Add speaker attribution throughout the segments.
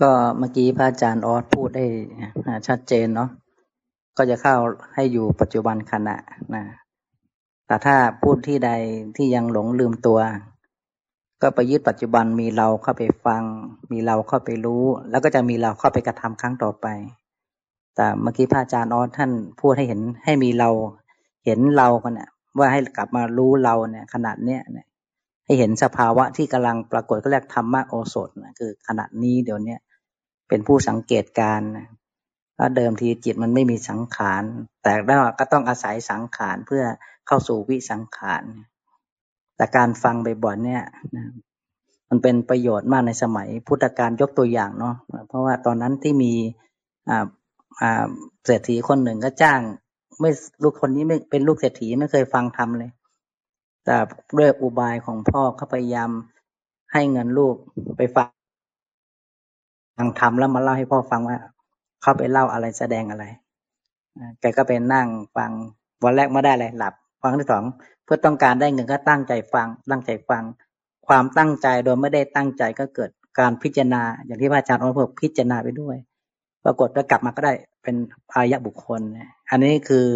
Speaker 1: ก็เมื่อกี้พระอาจารย์ออสพูดได้ชัดเจนเนาะก็จะเข้าให้อยู่ปัจจุบันขณะนะแต่ถ้าพูดที่ใดที่ยังหลงลืมตัว ก็ไปยึดปัจจุบันมีเราเข้าไปฟัง มีเราเข้าไปรู้ แล้วก็จะมีเราเข้าไปกระทำครั้งต่อไป แต่เมื่อกี้พระอาจารย์ออสท่านพูดให้เห็นให้มีเราเห็นเราคนนี่ยว่าให้กลับมารู้เราเนี่ยขนาดเนี้ยให้เห็นสภาวะที่กำลังปรากฏก็เรียกธรรมะโอสถนะคือขณะนี้เดี๋ยวนี้ เป็นผู้สังเกตการนะถ้าเดิมทีจิตมันไม่มีสังขาร แต่แล้วก็ต้องอาศัยสังขารเพื่อเข้าสู่วิสังขาร แต่การฟังบ่อยๆเนี่ยมันเป็นประโยชน์มากในสมัยพุทธกาลยกตัวอย่างเนาะ เพราะว่าตอนนั้นที่มีเศรษฐีคนหนึ่งก็จ้าง ไม่ลูกคนนี้ไม่เป็นลูกเศรษฐีไม่เคยฟังธรรมเลย แต่ด้วยอุบายของพ่อเขาพยายามให้เงินลูกไปฟัง ฟังธรรมแล้วมาเล่าให้พ่อฟังว่าเขาไปเล่าอะไรแสดงอะไรแกก็ไปนั่งฟังวันแรกไม่ได้เลยหลับฟังที่สองเพื่อต้องการได้เงินก็ตั้งใจฟัง ตั้งใจฟัง ความตั้งใจโดยไม่ได้ตั้งใจก็เกิดการพิจารณา อย่างที่พระอาจารย์อ้นพูดพิจารณาไปด้วย ปรากฏว่ากลับมาก็ได้เป็นอายะบุคคล อันนี้คือ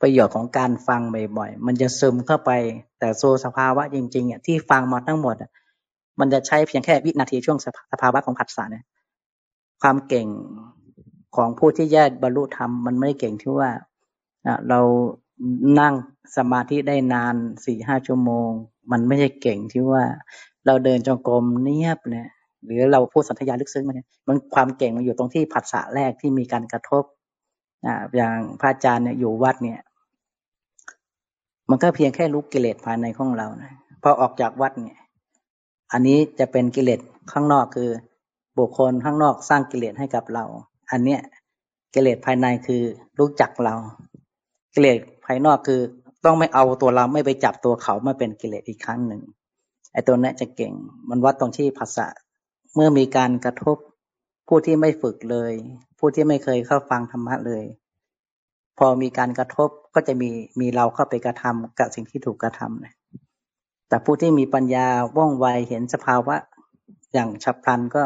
Speaker 1: ประโยชน์ของการฟังบ่อยๆ มันจะซึมเข้าไป แต่โซสภาวะจริงๆเนี่ยที่ฟังมาทั้งหมด มันจะใช้เพียงแค่วินาทีช่วงสภาวะของผัสสะเนี่ย ความเก่งของผู้ที่แยกบรรลุธรรมมันไม่ได้เก่งที่ว่าเรานั่งสมาธิได้นานสี่ห้าชั่วโมง มันไม่ใช่เก่งที่ว่าเราเดินจงกรมเนียบเนี่ยหรือเราพูดสัญญาลึกซึ้งมาเนี่ยมันความเก่งมันอยู่ตรงที่ผัสสะแรกที่มีการกระทบอ่าอย่างพระอาจารย์เนี่ยอยู่วัดเนี่ย มันก็เพียงแค่รู้กิเลสภายในของเรานะพอออกจากวัดเนี่ย อันนี้จะเป็นกิเลสข้างนอกคือ บุคคลข้างนอกสร้างกิเลสให้กับเรา อันเนี้ยกิเลสภายในคือรู้จักเรากิเลสภายนอกคือต้องไม่เอาตัวเราไม่ไปจับตัวเขามาเป็นกิเลสอีกครั้งหนึ่งไอ้ตัวนี้จะเก่ง มันวัดตรงที่ภาษาเมื่อมีการกระทบผู้ที่ไม่ฝึกเลย ผู้ที่ไม่เคยเข้าฟังธรรมะเลย พอมีการกระทบก็จะมีมีเราเข้าไปกระทำกับสิ่งที่ถูกกระทำนะแต่ผู้ที่มีปัญญาว่องไวเห็นสภาวะ อย่างฉับพลันก็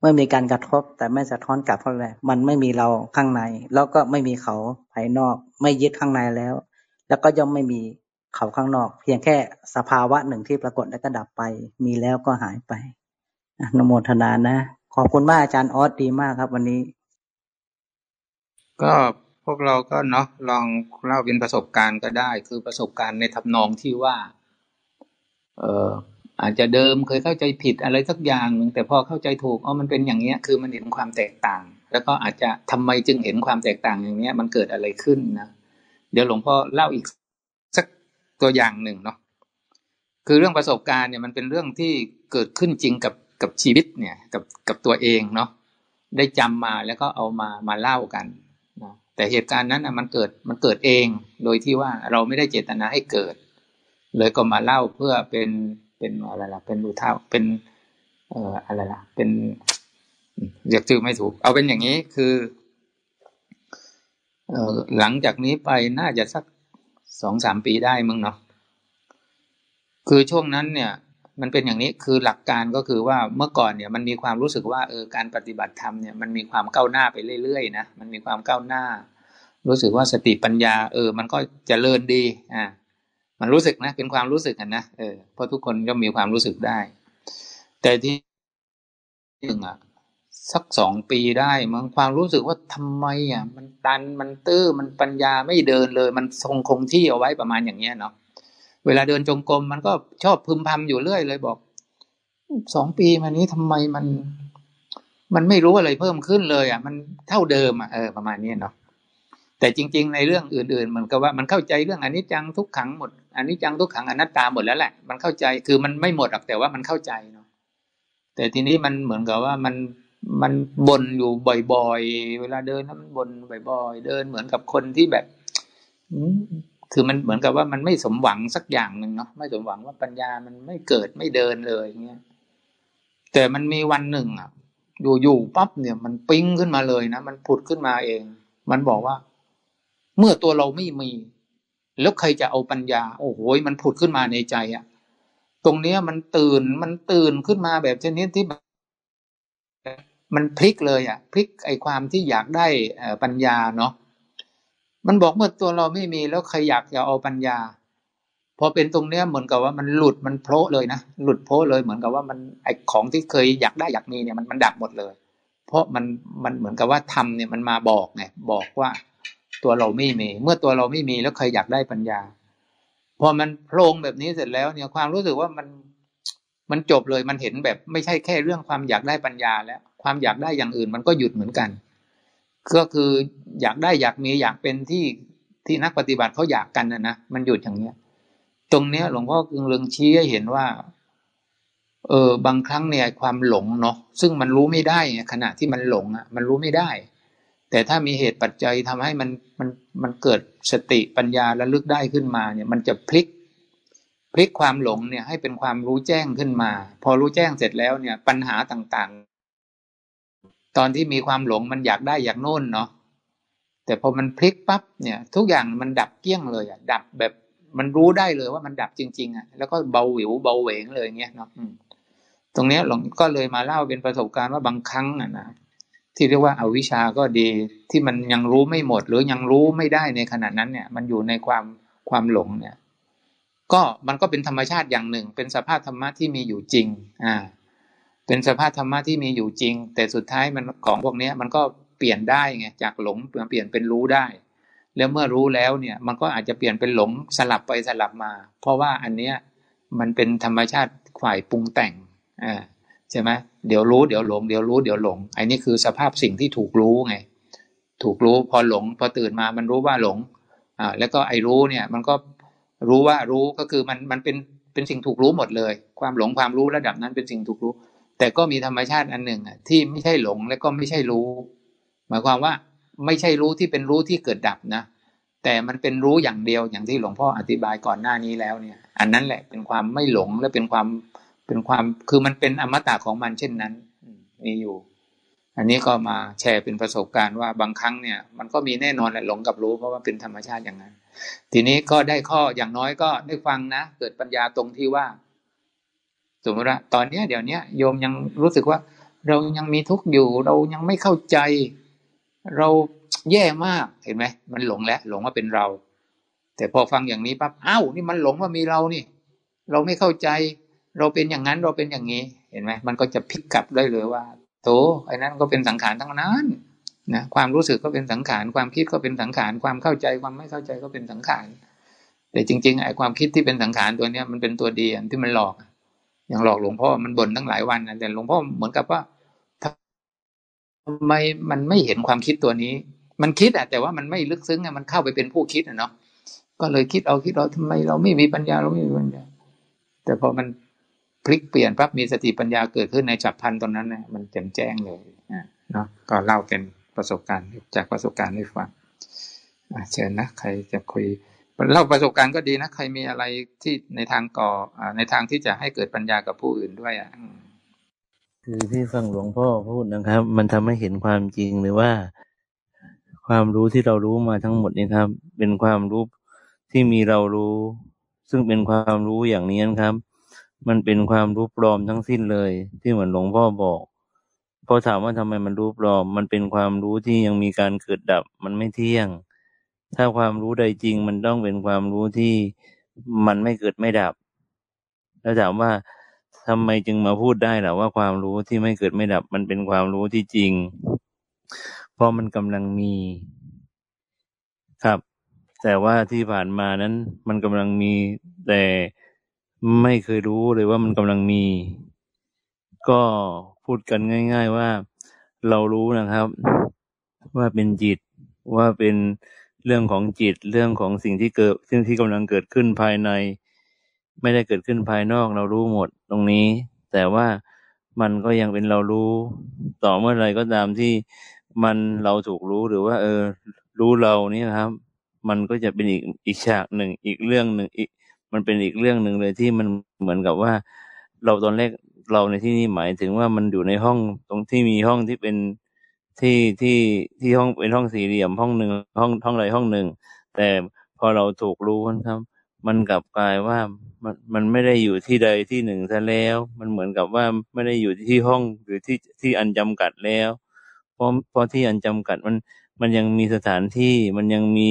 Speaker 1: เมื่อมีการกระทบแต่ไม่สะท้อนกลับเพราะอะไรมันไม่มีเราข้างใน แล้วก็ไม่มีเขาภายนอก ไม่ยึดข้างในแล้ว แล้วก็ย่อมไม่มีเขาข้างนอก เพียงแค่สภาวะหนึ่งที่ปรากฏแล้วก็ดับไป มีแล้วก็หายไปนโมทนานะ ขอบคุณมากอาจารย์ออสดีมากครับ วันนี้
Speaker 2: ก็พวกเราก็เนาะลองเล่าเป็นประสบการณ์ก็ได้ คือประสบการณ์ในทำนองที่ว่า เออ อาจจะเดิมเคยเข้าใจผิดอะไรสักอย่างหนึ่งแต่พอเข้าใจถูกอ๋อมันเป็นอย่างเนี้ยคือมันเห็นความแตกต่าง แล้วก็อาจจะทำไมจึงเห็นความแตกต่างอย่างเนี้ย มันเกิดอะไรขึ้นนะเดี๋ยวหลวงพ่อเล่าอีกสักตัวอย่างหนึ่งเนาะคือเรื่องประสบการณ์เนี่ยมันเป็นเรื่องที่เกิดขึ้นจริงกับกับชีวิตเนี่ยกับกับตัวเองเนาะได้จำมาแล้วก็เอามามาเล่ากันนะแต่เหตุการณ์นั้นนะมันเกิดมันเกิดเอง โดยที่ว่าเราไม่ได้เจตนาให้เกิด เลยก็มาเล่าเพื่อเป็น เป็นอะไรล่ะ เป็นรูท้าเป็น เอ่ออะไรล่ะ เป็นเรียกชื่อไม่ถูก เอาเป็นอย่างนี้คือ เอ่อหลังจากนี้ไปน่าจะสักสองสามปีได้มึงเนาะคือช่วงนั้นเนี่ย มันเป็นอย่างนี้คือหลักการก็คือว่าเมื่อก่อนเนี่ย มันมีความรู้สึกว่าเออการปฏิบัติธรรมเนี่ยมันมีความก้าวหน้าไปเรื่อยๆนะมันมีความก้าวหน้า รู้สึกว่าสติปัญญา เออ มันก็จเจริญดี อ่า มันรู้สึกนะ เป็นความรู้สึกกันนะเออเพราะทุกคนก็มีความรู้สึกได้ แต่ที่หนึ่งอะสักสองปีได้มันความรู้สึกว่าทำไมอะ มันตันมันตื้อมันปัญญาไม่เดินเลย มันทรงคงที่เอาไว้ประมาณอย่างเงี้ยเนาะเวลาเดินจงกรมมันก็ชอบพึมพำอยู่เรื่อยเลยบอกสองปีมานี้ทำไมมัน มันไม่รู้อะไรเพิ่มขึ้นเลยอะ มันเท่าเดิมอะเออประมาณนี้เนาะแต่จริง ๆ ในเรื่องอื่น ๆ มันก็ว่ามันเข้าใจเรื่องอนิจจังทุกขังหมด อันิจจังทุกขังอนัตตาหมดแล้วแหละ มันเข้าใจคือมันไม่หมดหรอกแต่ว่ามันเข้าใจเนาะแต่ทีนี้มันเหมือนกับว่ามันมันบ่นอยู่บ่อย ๆ เวลาเดินมันบ่นบ่อยๆ เดินเหมือนกับคนที่แบบคือมันเหมือนกับว่ามันไม่สมหวังสักอย่างหนึ่งเนาะไม่สมหวังว่าปัญญามันไม่เกิดไม่เดินเลยเงี้ยแต่มันมีวันหนึ่งอะ อยู่ๆปั๊บเนี่ย มันปิ้งขึ้นมาเลยนะมันผุดขึ้นมาเอง มันบอกว่า เมื่อตัวเราไม่มี แล้วใครจะเอาปัญญา โอ้โหมันผุดขึ้นมาในใจอะตรงเนี้ยมันตื่นมันตื่นขึ้นมาแบบชนิดที่มันพลิกเลยอะพลิกไอความที่อยากได้ปัญญาเนาะมันบอกเมื่อตัวเราไม่มีแล้วใครอยากจะเอาปัญญาพอเป็นตรงเนี้ยเหมือนกับว่ามันหลุดมันโผล่เลยนะหลุดโผล่เลยเหมือนกับว่ามันไอของที่เคยอยากได้อยากมีเนี่ยมันมันดับหมดเลย เพราะมันมันเหมือนกับว่าทำเนี่ยมันมาบอกไงบอกว่า ตัวเราไม่มี เมื่อตัวเราไม่มีแล้วใครอยากได้ปัญญา พอมันโพลงแบบนี้เสร็จแล้วเนี่ยความรู้สึกว่ามันมันจบเลยมันเห็นแบบไม่ใช่แค่เรื่องความอยากได้ปัญญาแล้ว ความอยากได้อย่างอื่นมันก็หยุดเหมือนกัน ก็คืออยากได้อยากมีอยากเป็นที่ที่นักปฏิบัติเขาอยากกันนะนะมันหยุดอย่างเนี้ย ตรงเนี้ยหลวงพ่อกึงเรืองชี้ให้เห็นว่า เออบางครั้งเนี่ยความหลงเนาะซึ่งมันรู้ไม่ได้ขณะที่มันหลงอะ มันรู้ไม่ได้ แต่ถ้ามีเหตุปัจจัยทำให้มันมันมันเกิดสติปัญญาระลึกได้ขึ้นมาเนี่ยมันจะพลิกพลิกความหลงเนี่ยให้เป็นความรู้แจ้งขึ้นมา พอรู้แจ้งเสร็จแล้วเนี่ยปัญหาต่างๆ ตอนที่มีความหลงมันอยากได้อยากโน่นเนาะแต่พอมันพลิกปั๊บเนี่ยทุกอย่างมันดับเกี้ยงเลยอะดับแบบมันรู้ได้เลยว่ามันดับจริง ๆอะแล้วก็เบาหวิวเบาเหวงเลยเงี้ยเนาะตรงเนี้ยหลวงก็เลยมาเล่าเป็นประสบการณ์ว่าบางครั้งอะนะ ที่เรียกว่าอาวิชาก็ดี ที่มันยังรู้ไม่หมด หรือยังรู้ไม่ได้ในขณะนั้นเนี่ย มันอยู่ในความความหลงเนี่ย ก็มันก็เป็นธรรมชาติอย่างหนึ่ง เป็นสภาพธรรมะที่มีอยู่จริง อ่า เป็นสภาพธรรมะที่มีอยู่จริง แต่สุดท้ายมันของพวกนี้มันก็เปลี่ยนได้ไงจากหลงเปลี่ยนเป็นรู้ได้ แล้วเมื่อรู้แล้วเนี่ยมันก็อาจจะเปลี่ยนเป็นหลงสลับไปสลับมา เพราะว่าอันเนี้ยมันเป็นธรรมชาติฝ่ายปรุงแต่งอ่าใช่ไหม เดี๋ยวรู้เดี๋ยวหลงเดี๋ยวรู้เดี๋ยวหลงไอันนี้คือสภาพสิ่งที่ถูกรู้ไง ถูกรู้พอหลงพอตื่นมามันรู้ว่าหลงอ่าแล้วก็ไอ้รู้เนี่ย มันก็รู้ว่ารู้ก็คือมันมันเป็นเป็นสิ่งถูกรู้หมดเลย ความหลงความรู้ระดับนั้นเป็นสิ่งถูกรู้ แต่ก็มีธรรมชาติอันหนึ่งอะที่ไม่ใช่หลงและก็ไม่ใช่รู้ หมายความว่าไม่ใช่รู้ที่เป็นรู้ที่เกิดดับนะแต่มันเป็นรู้อย่างเดียวอย่างที่หลวงพ่ออธิบายก่อนหน้านี้แล้วเนี่ย อันนั้นแหละเป็นความไม่หลงและเป็นความ เป็นความคือมันเป็นอมตะของมันเช่นนั้นมีอยู่ อันนี้ก็มาแชร์เป็นประสบการณ์ว่าบางครั้งเนี่ย มันก็มีแน่นอนแหละหลงกับรู้เพราะว่าเป็นธรรมชาติอย่างนั้น ทีนี้ก็ได้ข้ออย่างน้อยก็ได้ฟังนะ เกิดปัญญาตรงที่ว่า สมมติว่าตอนเนี้ยเดี๋ยวนี้โยมยังรู้สึกว่า เรายังมีทุกข์อยู่ เรายังไม่เข้าใจ เราแย่มากเห็นไหมมันหลงแล้วหลงว่าเป็นเรา แต่พอฟังอย่างนี้ปั๊บอ้าวนี่มันหลงว่ามีเรานี่ เราไม่เข้าใจ เราเป็นอย่างนั้นเราเป็นอย่างนี้ เห็นไหมมันก็จะพลิกกลับได้เลยว่าโถไอ้นั้นก็เป็นสังขารทั้งนั้นนะความรู้สึกก็เป็นสังขาร ความคิดก็เป็นสังขาร ความเข้าใจความไม่เข้าใจก็เป็นสังขาร แต่จริงๆไอ้ความคิดที่เป็นสังขารตัวเนี้ยมันเป็นตัวดีที่มันหลอก อย่างหลอกหลวงพ่อมันบ่นตั้งหลายวันนะแต่หลวงพ่อเหมือนกับว่าทำไมมันไม่เห็นความคิดตัวนี้ มันคิดอะแต่ว่ามันไม่ลึกซึ้งอะมันเข้าไปเป็นผู้คิดอะเนาะก็เลยคิดเอาคิดเอาทำไมเราไม่มีปัญญาเราไม่มีปัญญา แต่พอมัน พลิกเปลี่ยนปั๊บมีสติปัญญาเกิดขึ้นในฉับพันตอนนั้นเนี่ยมันแจ่มแจ้งเลยเนาะก็เล่าเป็นประสบการณ์จากประสบการณ์ให้ฟังเชิญนะใครจะคุยเล่าประสบการณ์ก็ดีนะใครมีอะไรที่ในทางก่อในทางที่จะให้เกิดปัญญากับผู้อื่นด้วยอะ
Speaker 3: คือที่ฟังหลวงพ่อพูดนะครับ มันทำให้เห็นความจริงหรือว่า ความรู้ที่เรารู้มาทั้งหมดนี่ครับ เป็นความรู้ที่มีเรารู้ ซึ่งเป็นความรู้อย่างนี้นครับ มันเป็นความรู้ปลอมทั้งสิ้นเลย ที่เหมือนหลวงพ่อบอกพอถามว่าทำไมมันรู้ปลอม มันเป็นความรู้ที่ยังมีการเกิดดับ มันไม่เที่ยง ถ้าความรู้ใดจริง มันต้องเป็นความรู้ที่มันไม่เกิดไม่ดับ แล้วถามว่าทำไมจึงมาพูดได้หรอว่าความรู้ที่ไม่เกิดไม่ดับ มันเป็นความรู้ที่จริง เพราะมันกำลังมีครับ แต่ว่าที่ผ่านมานั้น มันกำลังมีแต่ ไม่เคยรู้เลยว่ามันกำลังมี ก็พูดกันง่าย ๆว่าเรารู้นะครับ ว่าเป็นจิตว่าเป็นเรื่องของจิตเรื่องของสิ่งที่เกิดซึ่งที่กำลังเกิดขึ้นภายใน ไม่ได้เกิดขึ้นภายนอกเรารู้หมดตรงนี้ แต่ว่ามันก็ยังเป็นเรารู้ ต่อเมื่อไรก็ตามที่มันเราถูกรู้หรือว่า เออ รู้เรานี่ครับ มันก็จะเป็นอีกอีกฉากหนึ่งอีกเรื่องหนึ่งอีก มันเป็นอีกเรื่องหนึ่งเลยที่มันเหมือนกับว่า เราตอนแรกเราในที่นี้หมายถึงว่ามันอยู่ในห้องตรงที่มีห้องที่เป็นที่ที่ที่ห้องเป็นห้องสี่เหลี่ยมห้องหนึ่งห้องห้องใดห้องหนึ่ง แต่พอเราถูกรู้ครับ มันกลับกลายว่ามันมันไม่ได้อยู่ที่ใดที่หนึ่งซะแล้ว มันเหมือนกับว่าไม่ได้อยู่ที่ห้องหรือที่ที่อันจำกัดแล้วเพราะเพราะที่อันจำกัดมันมันยังมีสถานที่มันยังมี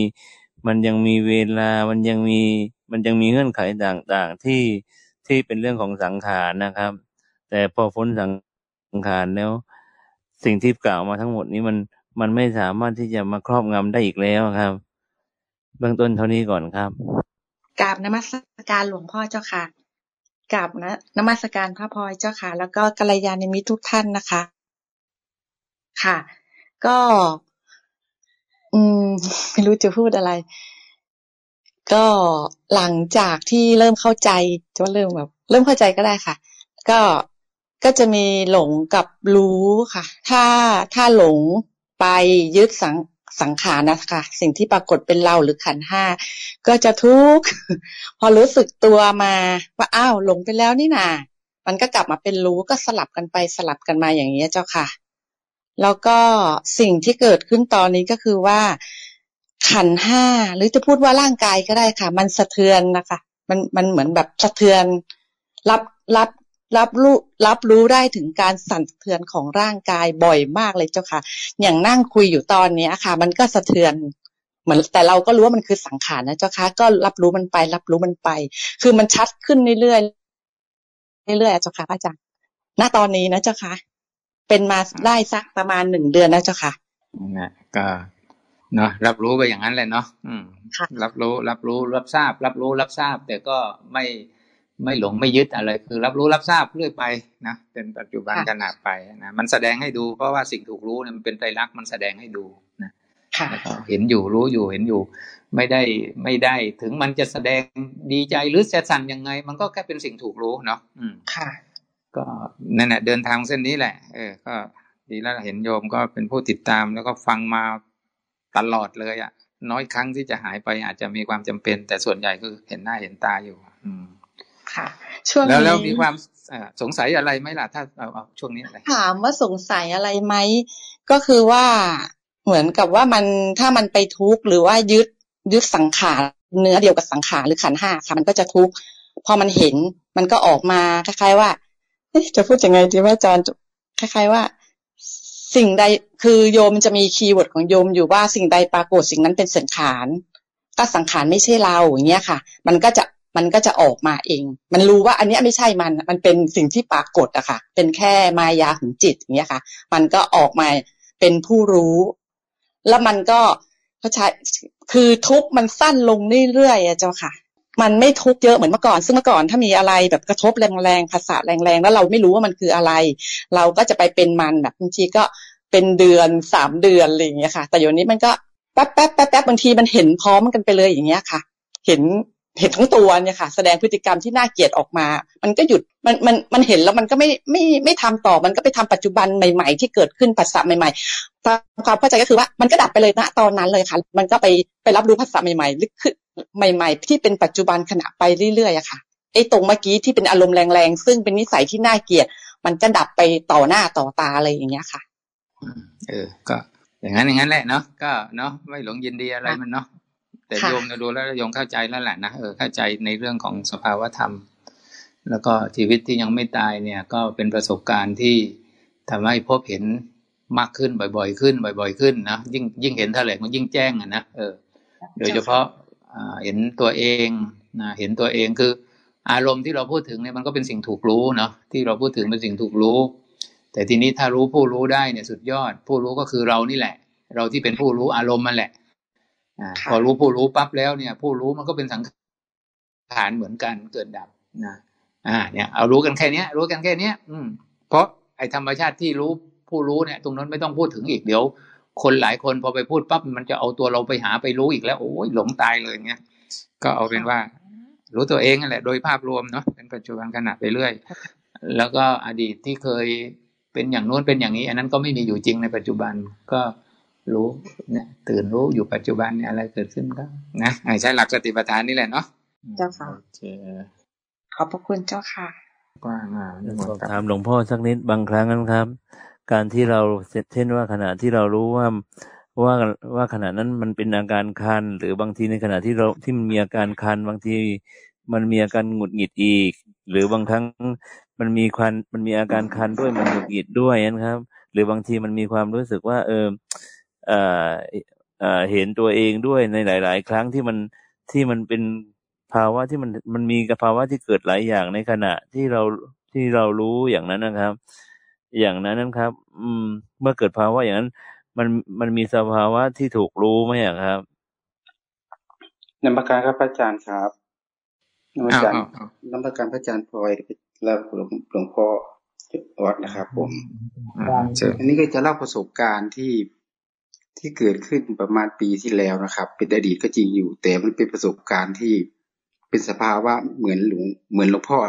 Speaker 3: มันยังมีเวลา มันยังมี มันยังมีเงื่อนไขต่างๆที่ที่เป็นเรื่องของสังขารนะครับ แต่พอพ้นสังขารแล้ว สิ่งที่กล่าวมาทั้งหมดนี้มันมันไม่สามารถที่จะมาครอบงำได้อีกแล้วครับ เบื้องต้นเท่านี้ก่อนครับ
Speaker 4: กราบนมัสการหลวงพ่อเจ้าค่ะกราบนะนมัสการพระพลอยเจ้าค่ะ แล้วก็กัลยาณมิตรทุกท่านนะคะ ค่ะ ก็ อืมไม่รู้จะพูดอะไร ก็หลังจากที่เริ่มเข้าใจจะว่าเริ่มแบบเริ่มเข้าใจก็ได้ค่ะ ก็ก็จะมีหลงกับรู้ค่ะ ถ้าถ้าหลงไปยึดสังสังขารนะคะสิ่งที่ปรากฏเป็นเราหรือขันห้าก็จะทุกข์พอรู้สึกตัวมาว่าอ้าวหลงไปแล้วนี่นามันก็กลับมาเป็นรู้ก็สลับกันไปสลับกันมาอย่างนี้เจ้าค่ะ แล้วก็สิ่งที่เกิดขึ้นตอนนี้ก็คือว่า ขันห้าหรือจะพูดว่าร่างกายก็ได้ค่ะ มันสะเทือนนะคะ มันมันเหมือนแบบสะเทือน รับรับรับรู้รับรู้ได้ถึงการสั่นสะเทือนของร่างกายบ่อยมากเลยเจ้าค่ะ อย่างนั่งคุยอยู่ตอนนี้ค่ะ มันก็สะเทือนเหมือนแต่เราก็รู้ว่ามันคือสังขารนะเจ้าค่ะก็รับรู้มันไป รับรู้มันไป คือมันชัดขึ้นเรื่อยๆเรื่อยๆเจ้าค่ะพระอาจารย์ณตอนนี้นะเจ้าค่ะเป็นมาได้สักประมาณหนึ่งเดือนนะเจ้าค่ะ
Speaker 2: นะก็ เนาะรับรู้ไปอย่างนั้นแหละเนาะอืมรับรู้ รับรู้รับทราบ รับรู้รับทราบ แต่ก็ไม่ไม่หลงไม่ยึดอะไร คือรับรู้รับทราบเรื่อยไปนะเป็นปัจจุบันขณะไปนะมันแสดงให้ดูเพราะว่าสิ่งถูกรู้เนี่ยมันเป็นไตรลักษณ์มันแสดงให้ดูนะเห็นอยู่รู้อยู่เห็นอยู่ ไม่ได้ไม่ได้ถึงมันจะแสดงดีใจหรือจะสั่นยังไง มันก็แค่เป็นสิ่งถูกรู้เนาะอืมค่ะ ก็นั่นแหละเดินทางเส้นนี้แหละ เออ ก็ดีแล้วเห็นโยมก็เป็นผู้ติดตามแล้วก็ฟังมา ตลอดเลยอะ่ะ น้อยครั้งที่จะหายไปอาจจะมีความจำเป็น แต่ส่วนใหญ่คือเห็นหน้าเห็นตาอยู่ อืมค่ะช่วงนี้แล้วแล้วมีความสงสัยอะไรไหมล่ะถ้าเอาเอาช่วงนี้อะไร
Speaker 4: ถามว่าสงสัยอะไรไหมก็คือว่าเหมือนกับว่ามันถ้ามันไปทุกข์หรือว่ายึดยึดสังขารเนื้อเดียวกับสังขารหรือขันห้าค่ะมันก็จะทุกข์พอมันเห็นมันก็ออกมาคล้ายๆว่าจะพูดยังไงดีว่าจารย์คล้ายๆว่า สิ่งใดคือโยมจะมี keyword ของโยมอยู่ว่าสิ่งใดปรากฏสิ่งนั้นเป็นสังขารก็สังขารไม่ใช่เราอย่างเงี้ยค่ะ มันก็จะมันก็จะออกมาเอง มันรู้ว่าอันนี้ไม่ใช่มัน มันเป็นสิ่งที่ปรากฏอะค่ะ เป็นแค่มายาของจิตอย่างเงี้ยค่ะ มันก็ออกมาเป็นผู้รู้ แล้วมันก็เขาใช้คือทุกมันสั้นลงเรื่อยๆอะเจ้าค่ะ มันไม่ทุกเยอะเหมือนเมื่อก่อน ซึ่งเมื่อก่อนถ้ามีอะไรแบบกระทบแรงๆภาษาแรงๆ แล้วเราไม่รู้ว่ามันคืออะไร เราก็จะไปเป็นมันแบบบางทีก็เป็นเดือนสามเดือนอะไรอย่างเงี้ยค่ะ แต่เดี๋ยวนี้มันก็แป๊บแป๊บแป๊บแป๊บบางทีมันเห็นพร้อมกันไปเลยอย่างเงี้ยค่ะ เห็นเห็นทั้งตัวเนี่ยค่ะ แสดงพฤติกรรมที่น่าเกลียดออกมา มันก็หยุดมันมันมันเห็นแล้วมันก็ไม่ไม่ไม่ทำต่อมันก็ไปทำปัจจุบันใหม่ ๆ ที่เกิดขึ้นภาษาใหม่ๆตามความเข้าใจก็คือว่ามันก็ดับไปเลยนะตอนนั้นเลยค่ะ มันก็ไปไปรับรู้ภาษาใหม่ๆลึกขึ้น ใหม่ๆ ที่เป็นปัจจุบันขณะไปเรื่อยๆอะค่ะไอ้ตรงเมื่อกี้ที่เป็นอารมณ์แรงๆ ซึ่งเป็นนิสัยที่น่าเกลียด มันก็ดับไปต่อหน้าต่อตาอะไรอย่างเงี้ยค่ะ
Speaker 2: เออ ก็อย่างนั้นอย่างนั้นแหละเนาะก็เนาะไม่หลงยินดีอะไรมันเนาะแต่โยมดูแล้วโยมเข้าใจแล้วแหละนะเออเข้าใจในเรื่องของสภาวธรรม แล้วก็ชีวิตที่ยังไม่ตายเนี่ย ก็เป็นประสบการณ์ที่ทำให้พบเห็นมากขึ้นบ่อย ๆ ขึ้น บ่อย ๆ ขึ้นนะยิ่งยิ่งเห็นเท่าไหร่มันยิ่งแจ้งอะนะเออโดยเฉพาะ เห็นตัวเองนะเห็นตัวเองคือ อารมณ์ที่เราพูดถึงเนี่ยมันก็เป็นสิ่งถูกรู้เนาะที่เราพูดถึงเป็นสิ่งถูกรู้ แต่ทีนี้ถ้ารู้ผู้รู้ได้เนี่ยสุดยอด ผู้รู้ก็คือเรานี่แหละ เราที่เป็นผู้รู้อารมณ์มันแหละอพอรู้ผู้รู้ปั๊บแล้วเนี่ย ผู้รู้มันก็เป็นสังขารเหมือนกันเกิดดับนะอ่าเนี่ยเอารู้กันแค่เนี้ย รู้กันแค่เนี้ย อืม เพราะไอ้ธรรมชาติที่รู้ผู้รู้เนี่ย ตรงนั้นไม่ต้องพูดถึงอีกเดี๋ยว คนหลายคนพอไปพูดปั๊บมันจะเอาตัวเราไปหาไปรู้อีกแล้ว โอ้ยหลงตายเลยเงี้ย ก็เอาเป็นว่า รู้ตัวเองนั่นแหละ โดยภาพรวมเนาะเป็นปัจจุบันขณะไปเรื่อย แล้วก็อดีตที่เคยเป็นอย่างโน้นเป็นอย่างนี้ อันนั้นก็ไม่มีอยู่จริงในปัจจุบันก็รู้เนี่ยตื่นรู้อยู่ปัจจุบันเนี่ยอะไรเกิดขึ้นก็นะใช้หลักสติปัฏฐานนี่แหละเนาะ
Speaker 4: เจ้าค่ะขอบพระคุณเจ้าค่ะกว้าง
Speaker 3: อะถามหลวงพ่อสักนิดบางครั้งนะครับ การที่เราเสร็จเช่นว่าขณะที่เรารู้ว่า ว่าว่าขณะนั้นมันเป็นอาการคัน หรือบางทีในขณะที่เราที่มันมีอาการคัน บางทีมันมีอาการหงุดหงิดอีก หรือบางครั้งมันมีคันมันมีอาการคันด้วยมันหงุดหงิดด้วยนะครับ หรือบางทีมันมีความรู้สึกว่า เออเออเออเห็นตัวเองด้วยในหลาย ๆ ครั้งที่มันที่มันเป็นภาวะที่มันมันมีกับภาวะที่เกิดหลายอย่างในขณะที่เราที่เรารู้อย่างนั้นนะครับ อย่างนั้นนะครับ อืม เมื่อเกิดภาวะอย่างนั้น มันมันมีสภาวะที่ถูกรู้ไหมครับ
Speaker 5: นมัการครับพระอาจารย์ครับนมัการนมัการพระอาจารย์พลอยแล้วหลวงหลวงพ่อวัดนะครับ ผมอันนี้ก็จะเล่าประสบการณ์ที่ที่เกิดขึ้นประมาณปีที่แล้วนะครับ เป็นอดีตก็จริงอยู่ แต่มันเป็นประสบการณ์ที่เป็นสภาวะเหมือนหลวงเหมือนหลวงพ่อ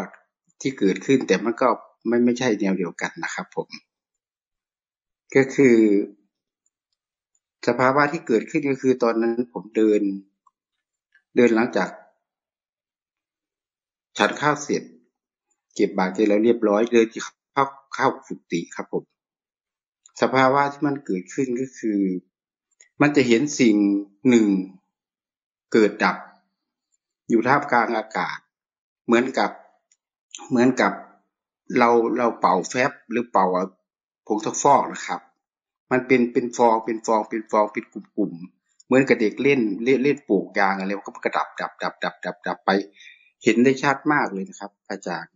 Speaker 5: ที่เกิดขึ้น แต่มันก็ไม่ไม่ใช่แนวเดียวกันนะครับ ผม ก็คือ สภาวะที่เกิดขึ้นก็คือตอนนั้นผมเดิน เดินหลังจากฉันข้าวเสร็จ เก็บบาตรแล้วเรียบร้อยเดินเข้าเข้าฟุติครับผมสภาวะที่มันเกิดขึ้นก็คือ มันจะเห็นสิ่งหนึ่งเกิดดับ อยู่ท่ามกลางอากาศ เหมือนกับเหมือนกับเราเราเป่าแฟบหรือเป่าผงซักฟอกนะครับ มันเป็นเป็นฟองเป็นฟองเป็นฟองเป็นกลุ่มๆเหมือนกับเด็กเล่นเล่นเล่นปลูกยางอะไรมันก็กระดับดับดับดับดับดับไป เห็นได้ชัดมากเลยนะครับ อาจารย์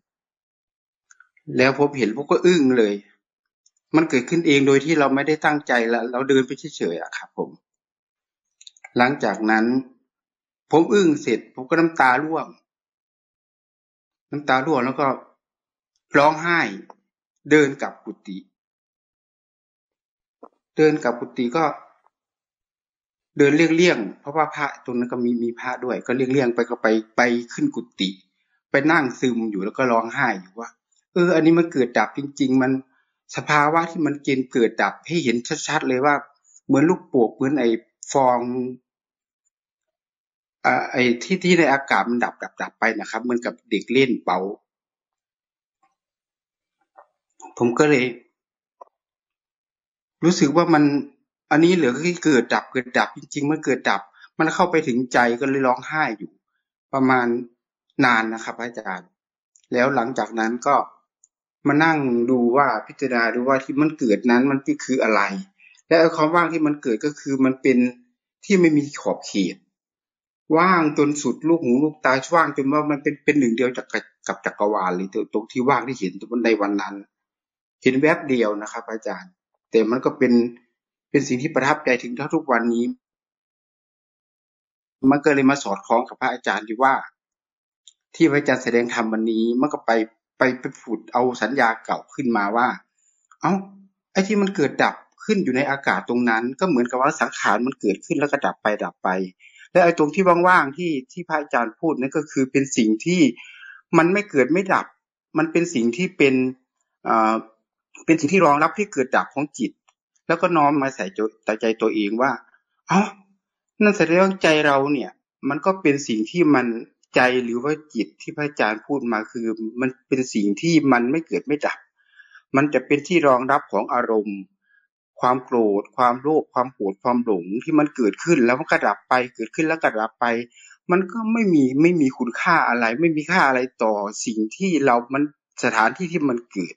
Speaker 5: แล้วผมเห็นผมก็อึ้งเลย มันเกิดขึ้นเองโดยที่เราไม่ได้ตั้งใจแล้วเราเดินไปเฉยๆอะครับ ผม หลังจากนั้น ผมอึ้งเสร็จ ผมก็น้ำตาร่วง น้ำตาร่วงแล้วก็ร้องไห้ เดินกลับกุฏิ เดินกลับกุฏิก็ เดินเลี่ยงๆเพราะว่าพระตรงนั้นก็มีมีพระด้วย ก็เลี่ยงๆไปก็ไปไปขึ้นกุฏิไปนั่งซึมอยู่แล้วก็ร้องไห้อยู่ว่า เออ อันนี้มันเกิดดับจริง ๆ มันสภาวะที่มันเกณฑ์เกิดดับให้เห็นชัดๆเลยว่า เหมือนลูกปวกเหมือนไอ้ฟองอไอ้ที่ที่ในอากาศมันดับดับดับไปนะครับเหมือนกับเด็กเล่นเป่า ผมก็เลย รู้สึกว่ามันอันนี้เหลือที่เกิดดับเกิดดับจริง ๆ เมันเกิดดับ มันเข้าไปถึงใจก็เลยร้องไห้อยู่ ประมาณนานนะครับ อาจารย์ แล้วหลังจากนั้นก็มานั่งดูว่าพิจารณาดูว่าที่มันเกิดนั้นมันคืออะไร และความว่างที่มันเกิดก็คือมันเป็นที่ไม่มีขอบเขต ว่างจนสุดลูกหูลูกตาว่างจนว่ามันเป็นเป็นหนึ่งเดียวจากกับจักรวาลเลยตรงที่ว่างที่เห็นในวันนั้น เห็นแวบเดียวนะครับ อาจารย์ แต่มันก็เป็นเป็นสิ่งที่ประทับใจถึงเท่าทุกวันนี้ มันก็เลยมาสอดคล้องกับพระอาจารย์ที่ว่า ที่พระอาจารย์แสดงธรรมวันนี้ มันก็ไปไปไปผุดเอาสัญญาเก่าขึ้นมาว่า เอา้าไอ้ที่มันเกิดดับขึ้นอยู่ในอากาศตรงนั้น ก็เหมือนกับว่าสังขารมันเกิดขึ้นแล้วก็ดับไปดับไป และไอ้ตรงที่ว่างๆที่ที่พระอาจารย์พูดนั่นก็คือเป็นสิ่งที่มันไม่เกิดไม่ดับ มันเป็นสิ่งที่เป็นอ่า เป็นสิ่งที่รองรับที่เกิดดับของจิต แล้วก็น้อมมาใส่ใจตัวเองว่าอ๋อนั่นแสดงว่าใจเราเนี่ย มันก็เป็นสิ่งที่มันใจหรือว่าจิตที่พระอาจารย์พูดมาคือ มันเป็นสิ่งที่มันไม่เกิดไม่ดับ มันจะเป็นที่รองรับของอารมณ์ ความโกรธ ความโลภความโกรธความหลงที่มันเกิดขึ้นแล้วมันก็ดับไปเกิดขึ้นแล้วก็ดับไป มันก็ไม่มีไม่มีคุณค่าอะไร ไม่มีค่าอะไรต่อสิ่งที่เรามันสถานที่ที่มันเกิด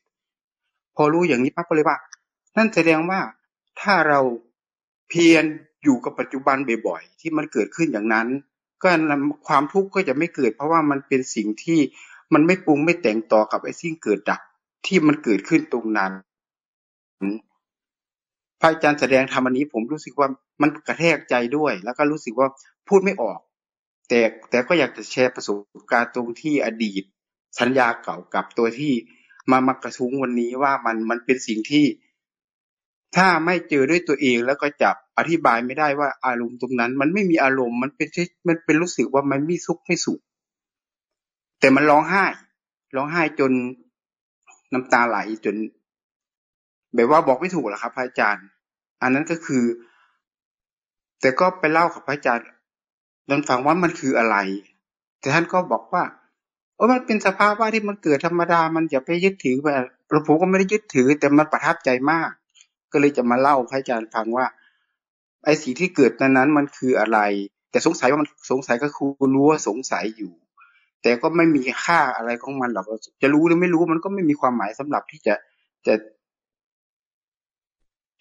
Speaker 5: พอรู้อย่างนี้ปั๊บก็เลยว่า นั่นแสดงว่าถ้าเราเพียรอยู่กับปัจจุบันบ่อยๆ ที่มันเกิดขึ้นอย่างนั้น ก็ความทุกข์ก็จะไม่เกิด เพราะว่ามันเป็นสิ่งที่มันไม่ปรุงไม่แต่งต่อกับไอ้สิ่งเกิดดับที่มันเกิดขึ้นตรงนั้นพระอาจารย์แสดงธรรมอันนี้ผมรู้สึกว่ามันกระแทกใจด้วย แล้วก็รู้สึกว่าพูดไม่ออก แต่แต่ก็อยากจะแชร์ประสบการณ์ตรงที่อดีต สัญญาเก่ากับตัวที่ มามากระทุ้งวันนี้ว่ามันมันเป็นสิ่งที่ ถ้าไม่เจอด้วยตัวเองแล้วก็จับอธิบายไม่ได้ว่าอารมณ์ตรงนั้น มันไม่มีอารมณ์มันเป็นมันเป็นรู้สึกว่ามันไม่สุขไม่สุข แต่มันร้องไห้ร้องไห้จนน้ำตาไหลจนแบบว่าบอกไม่ถูกหรอครับพระอาจารย์ อันนั้นก็คือ แต่ก็ไปเล่ากับพระอาจารย์นั้นฟังว่ามันคืออะไร แต่ท่านก็บอกว่า โอ้มันเป็นสภาพว่าที่มันเกิดธรรมดา มันอย่าไปยึดถือแบบผมก็ไม่ได้ยึดถือ แต่มันประทับใจมาก ก็เลยจะมาเล่าพระอาจารย์ฟังว่า ไอ้สิ่งที่เกิดนั้นนั้นมันคืออะไร แต่สงสัยว่ามันสงสัยก็คือรู้ว่าสงสัยอยู่ แต่ก็ไม่มีค่าอะไรของมันหรอกจะรู้หรือไม่รู้มันก็ไม่มีความหมายสำหรับที่จะจะ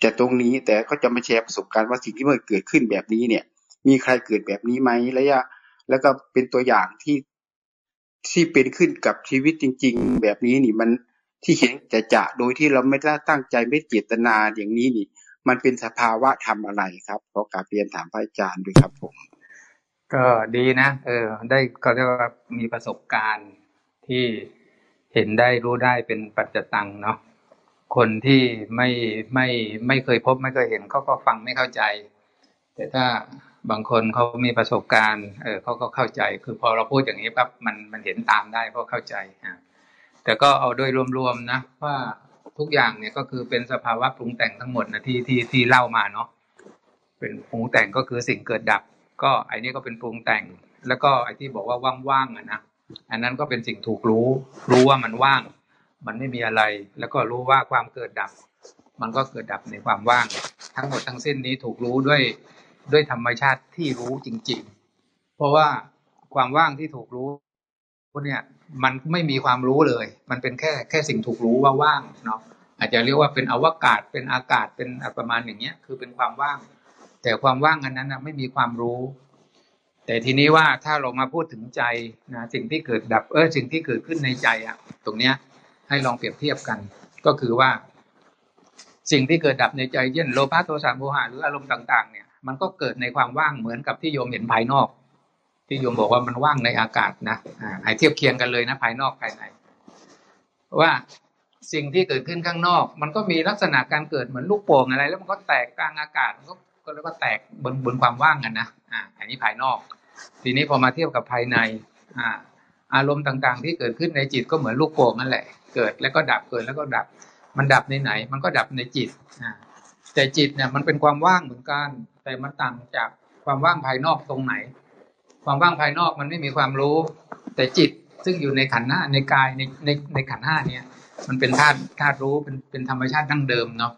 Speaker 5: จะตรงนี้แต่ก็จะมาแชร์ประสบการณ์ว่าสิ่งที่มันเกิดขึ้นแบบนี้เนี่ย มีใครเกิดแบบนี้ไหมแล้วยะแล้วก็เป็นตัวอย่างที่ ที่เป็นขึ้นกับชีวิตจริง ๆ แบบนี้นี่มันที่เห็นจะจะโดยที่เราไม่ได้ตั้งใจไม่เจตนาอย่างนี้นี่ มันเป็นสภาวะทำอะไรครับขอกราบเรียนถามพระอาจารย์ด้วยครับผม
Speaker 2: ก็ดีนะ เออ ได้ก็เรียกว่ามีประสบการณ์ที่เห็นได้รู้ได้เป็นปัจจตังเนาะคนที่ไม่ไม่ไม่เคยพบไม่เคยเห็นเขาก็ฟังไม่เข้าใจ แต่ถ้า บางคนเขามีประสบการณ์เออเขาก็เข้าใจ คือพอเราพูดอย่างนี้ปั๊บมันมันเห็นตามได้เพราะเข้าใจอ่าแต่ก็เอาโดยรวมๆนะว่าทุกอย่างเนี่ยก็คือเป็นสภาวะปรุงแต่งทั้งหมดนะที่ที่ที่เล่ามาเนาะเป็นปรุงแต่งก็คือสิ่งเกิดดับ ก็ไอ้นี่ก็เป็นปรุงแต่ง แล้วก็ไอ้ที่บอกว่าว่างๆอะนะอันนั้นก็เป็นสิ่งถูกรู้ รู้ว่ามันว่าง มันไม่มีอะไร แล้วก็รู้ว่าความเกิดดับ มันก็เกิดดับในความว่าง ทั้งหมดทั้งสิ้นนี้ถูกรู้ด้วย ด้วยธรรมชาติที่รู้จริง ๆ เพราะว่าความว่างที่ถูกรู้เนี่ยมันไม่มีความรู้เลย มันเป็นแค่แค่สิ่งถูกรู้ว่าว่างเนาะอาจจะเรียกว่าเป็นอวกาศเป็นอากาศเป็นประมาณอย่างเงี้ยคือเป็นความว่าง แต่ความว่างอันนั้นนะไม่มีความรู้ แต่ทีนี้ว่าถ้าเรามาพูดถึงใจนะสิ่งที่เกิดดับเออสิ่งที่เกิดขึ้นในใจอะตรงเนี้ยให้ลองเปรียบเทียบกัน ก็คือว่า สิ่งที่เกิดดับในใจเช่นโลภะโทสะโมหะหรืออารมณ์ต่าง ๆ เนี่ย มันก็เกิดในความว่างเหมือนกับที่โยมเห็นภายนอก ที่โยมบอกว่ามันว่างในอากาศนะอ่าให้เทียบเคียงกันเลยนะภายนอกภายใน ว่าสิ่งที่เกิดขึ้นข้างนอก มันก็มีลักษณะการเกิดเหมือนลูกโป่งอะไร แล้วมันก็แตกกลางอากาศมันก็ก็เรียกว่าแตกบนบนความว่างกันนะอ่าอันนี้ภายนอก ทีนี้พอมาเทียบกับภายในอ่าอารมณ์ต่างๆ ที่เกิดขึ้นในจิตก็เหมือนลูกโป่งนั่นแหละ เกิดแล้วก็ดับเกิดแล้วก็ดับ มันดับในไหน มันก็ดับในจิตอ่าแต่จิตเนี่ยมันเป็นความว่างเหมือนกัน แต่มันต่างจากความว่างภายนอกตรงไหน ความว่างภายนอกมันไม่มีความรู้ แต่จิตซึ่งอยู่ในขันธ์ห้าในกายในในในขันธ์ห้าเนี่ย มันเป็นธาตุธาตุรู้เป็นเป็นธรรมชาติดั้งเดิมเนาะ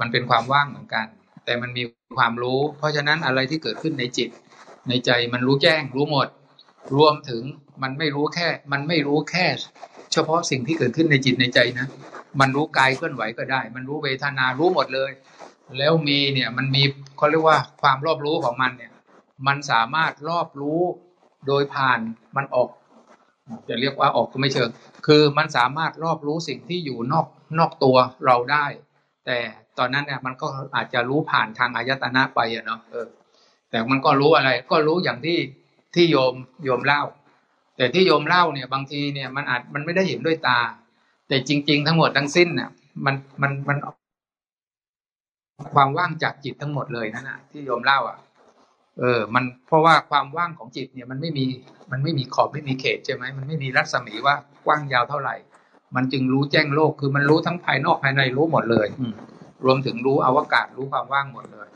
Speaker 2: มันเป็นความว่างเหมือนกัน แต่มันมีความรู้ เพราะฉะนั้นอะไรที่เกิดขึ้นในจิต ในใจมันรู้แจ้งรู้หมด รวมถึงมันไม่รู้แค่ มันไม่รู้แค่ เฉพาะสิ่งที่เกิดขึ้นในจิตในใจนะ มันรู้กายเคลื่อนไหวก็ได้ มันรู้เวทนารู้หมดเลย แล้วมีเนี่ยมันมีเขาเรียกว่าความรอบรู้ของมันเนี่ย มันสามารถรอบรู้โดยผ่านมันออกจะเรียกว่าออกก็ไม่เชิง คือมันสามารถรอบรู้สิ่งที่อยู่นอกนอกตัวเราได้ แต่ตอนนั้นเนี่ยมันก็อาจจะรู้ผ่านทางอายตนะไปอะเนาะเออ แต่มันก็รู้อะไร ก็รู้อย่างที่ที่โยมโยมเล่า แต่ที่โยมเล่าเนี่ยบางทีเนี่ยมันอาจมันไม่ได้เห็นด้วยตา แต่จริง ๆ ทั้งหมดทั้งสิ้นเนี่ยมันมันมัน ความว่างจากจิตทั้งหมดเลยนั่นน่ะที่โยมเล่าอะ เออ มันเพราะว่าความว่างของจิตเนี่ยมันไม่มีมันไม่มีขอบไม่มีเขตใช่ไหมมันไม่มีรัศมีว่ากว้างยาวเท่าไหร่ มันจึงรู้แจ้งโลกคือมันรู้ทั้งภายนอกภายในรู้หมดเลยอืรวมถึงรู้อวกาศรู้ความว่างหมดเลย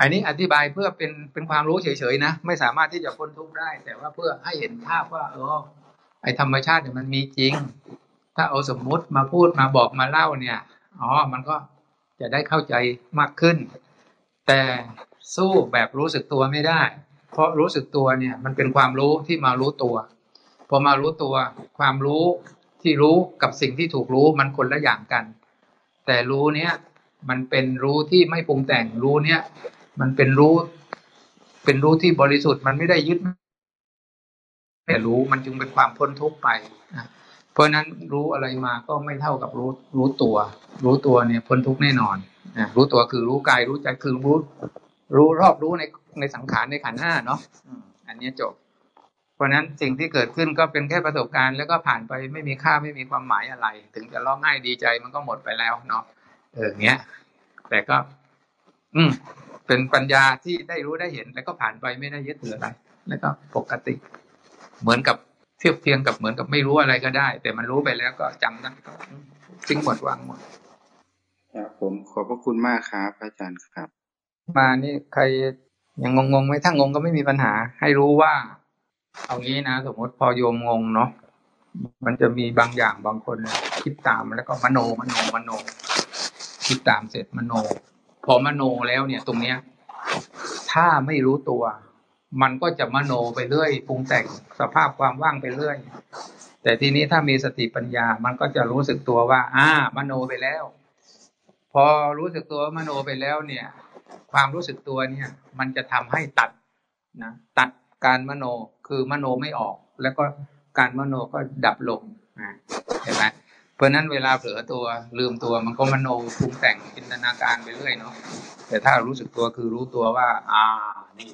Speaker 2: อันนี้อธิบายเพื่อเป็นเป็นความรู้เฉยๆนะไม่สามารถที่จะพ้นทุกข์ได้ แต่ว่าเพื่อให้เห็นภาพว่าเออไอธรรมชาติเนี่ยมันมีจริง ถ้าเอาสมมุติมาพูดมาบอกมาเล่าเนี่ยอ๋อมันก็ จะได้เข้าใจมากขึ้น แต่สู้แบบรู้สึกตัวไม่ได้ เพราะรู้สึกตัวเนี่ยมันเป็นความรู้ที่มารู้ตัว พอมารู้ตัวความรู้ที่รู้กับสิ่งที่ถูกรู้มันคนละอย่างกัน แต่รู้เนี้ยมันเป็นรู้ที่ไม่ปรุงแต่งรู้เนี้ยมันเป็นรู้ เป็นรู้ที่บริสุทธิ์มันไม่ได้ยึดแต่รู้มันจึงเป็นความพ้นทุกข์ไปนะ เพราะนั้นรู้อะไรมาก็ไม่เท่ากับรู้รู้ตัว รู้ตัวเนี่ยพ้นทุกข์แน่นอนนะรู้ตัวคือรู้กายรู้ใจคือรู้รู้รอบรู้ในในสังขารในขันห้าเนาะอันนี้จบ เพราะนั้นสิ่งที่เกิดขึ้นก็เป็นแค่ประสบการณ์ แล้วก็ผ่านไปไม่มีค่าไม่มีความหมายอะไร ถึงจะร้องไห้ดีใจมันก็หมดไปแล้วเนาะเออเนี้ย แต่ก็ อืม เป็นปัญญาที่ได้รู้ได้เห็น แล้วก็ผ่านไปไม่ได้ยึดถืออะไร แล้วก็ปกติ เหมือนกับ เทียบเทียงกับเหมือนกับไม่รู้อะไรก็ได้ แต่มันรู้ไปแล้วก็จำนั้นก็ทิ้งหมดวางหมด
Speaker 5: ครับผมขอบพระคุณมากครับอาจารย์ครับ
Speaker 2: มานี่ใครยังงงๆไหมถ้างงก็ไม่มีปัญหา ให้รู้ว่า เอางี้นะสมมติพอโยมงงเนาะมันจะมีบางอย่างบางคนคิดตามแล้วก็มโนมโนมโน คิดตามเสร็จมโน พอมโนแล้วเนี่ย ตรงเนี้ย ถ้าไม่รู้ตัว มันก็จะมโนไปเรื่อยปรุงแต่งสภาพความว่างไปเรื่อย แต่ทีนี้ถ้ามีสติปัญญา มันก็จะรู้สึกตัวว่า อ่า มโนไปแล้ว พอรู้สึกตัวมโนไปแล้วเนี่ย ความรู้สึกตัวเนี่ย มันจะทำให้ตัดนะตัดการมโนคือมโนไม่ออก แล้วก็การมโนก็ดับลงนะเห็นไหมเพราะนั้นเวลาเผลอตัวลืมตัวมันก็มโนปรุงแต่งจินตนาการไปเรื่อยเนาะแต่ถ้ารู้สึกตัวคือรู้ตัวว่า อ่านี่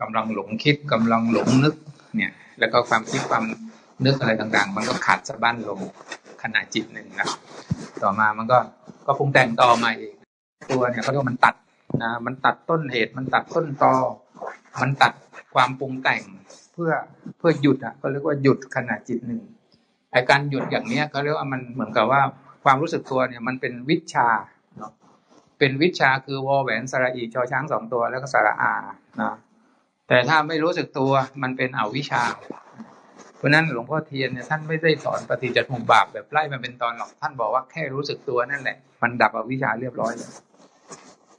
Speaker 2: กำลังหลงคิดกำลังหลงนึกเนี่ย แล้วก็ความคิดความนึกอะไรต่างๆ มันก็ขาดสะบั้นลงขณะจิตหนึ่งนะต่อมามันก็ก็ปรุงแต่งต่อมาเองตัวเนี่ยเขาเรียกว่ามันตัดนะมันตัดต้นเหตุมันตัดต้นตอ มันตัดความปรุงแต่งเพื่อเพื่อหยุดอะก็เรียกว่าหยุดขณะจิตหนึ่งไอการหยุดอย่างเนี้ยเขาเรียกว่ามันเหมือนกับว่าความรู้สึกตัวเนี่ยมันเป็นวิชาเนาะเป็นวิชาคือวอแหวนสระอีชอช้างสองตัวแล้วก็สระอานะ แต่ถ้าไม่รู้สึกตัวมันเป็นอวิชชา เพราะนั้นหลวงพ่อเทียนเนี่ยท่านไม่ได้สอนปฏิจจสมุปบาทแบบไล่มันเป็นตอนหรอกท่านบอกว่าแค่รู้สึกตัวนั่นแหละ มันดับอวิชชาเรียบร้อยแล้ว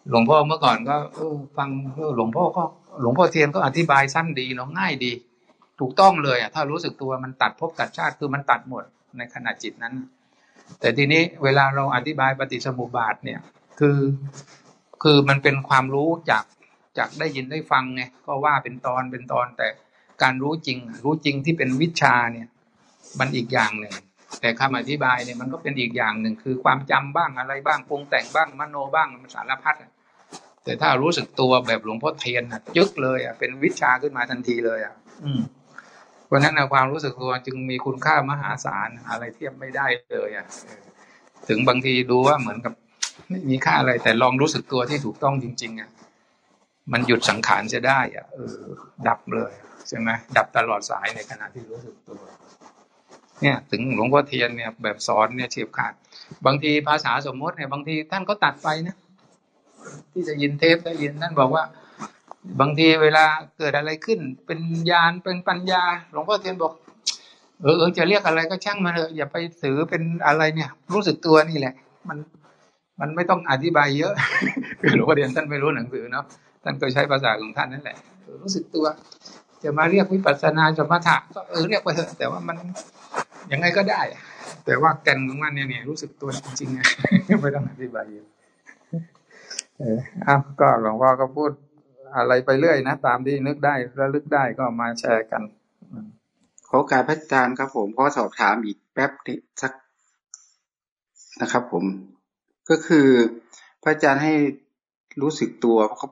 Speaker 2: หลวงพ่อเมื่อก่อนก็ฟังหลวงพ่อก็หลวงพ่อเทียนก็อธิบายสั้นดีเนาะง่ายดี ถูกต้องเลยอะถ้ารู้สึกตัวมันตัดภพตัดชาติคือมันตัดหมดในขณะจิตนั้น แต่ทีนี้เวลาเราอธิบายปฏิสมุปบาทเนี่ย คือคือมันเป็นความรู้จาก จากได้ยินได้ฟังไงก็ว่าเป็นตอนเป็นตอนแต่การรู้จริง รู้จริงที่เป็นวิชาเนี่ย มันอีกอย่างหนึ่งแต่คำอธิบายเนี่ยมันก็เป็นอีกอย่างหนึ่งคือความจำบ้างอะไรบ้างปรุงแต่งบ้างมโนบ้างมันสารพัดแต่ถ้ารู้สึกตัวแบบหลวงพ่อเทียนอะยึกเลยอะเป็นวิชาขึ้นมาทันทีเลยอะ อืมเพราะฉะนั้นความรู้สึกตัวจึงมีคุณค่ามหาศาลอะไรเทียบไม่ได้เลยอะถึงบางทีดูว่าเหมือนกับไม่มีค่าอะไรแต่ลองรู้สึกตัวที่ถูกต้องจริงๆอะ มันหยุดสังขารจะได้อะเออ ดับเลยใช่ไหมดับตลอดสายในขณะที่รู้สึกตัว เนี่ย ถึงหลวงพ่อเทียนเนี่ย แบบสอนเนี่ยเฉียบขาด บางทีภาษาสมมติเนี่ยบางทีท่านก็ตัดไปนะที่จะยินเทปได้ยินท่านบอกว่า บางทีเวลาเกิดอะไรขึ้น เป็นญาณเป็นปัญญา หลวงพ่อเทียนบอก เออเออจะเรียกอะไรก็ช่างมันเถอะอย่าไปถือเป็นอะไรเนี่ย รู้สึกตัวนี่แหละ มันมันไม่ต้องอธิบายเยอะคือหลวงพ่อเทียนท่านไม่รู้หนังสือเนาะ ท่านก็ใช้ภาษาของท่านนั่นแหละรู้สึกตัว จะมาเรียกวิปัสสนาสมถะก็เออเรียกไปเถอะแต่ว่ามันยังไงก็ได้ แต่ว่าแก่นของมันเนี่ยเนี่ยรู้สึกตัวจริงๆนะไม่ต้องอธิบายเยอะเอออ้าวก็หลวงพ่อก็พูดอะไรไปเรื่อยนะ ตามที่นึกได้ระลึกได้ก็มาแชร์กัน
Speaker 5: ขอการพระอาจารย์ครับผมขอสอบถามอีกแป๊บนิดสักนะครับ ผม ก็คือพระอาจารย์ให้รู้สึกตัวเพราะเขา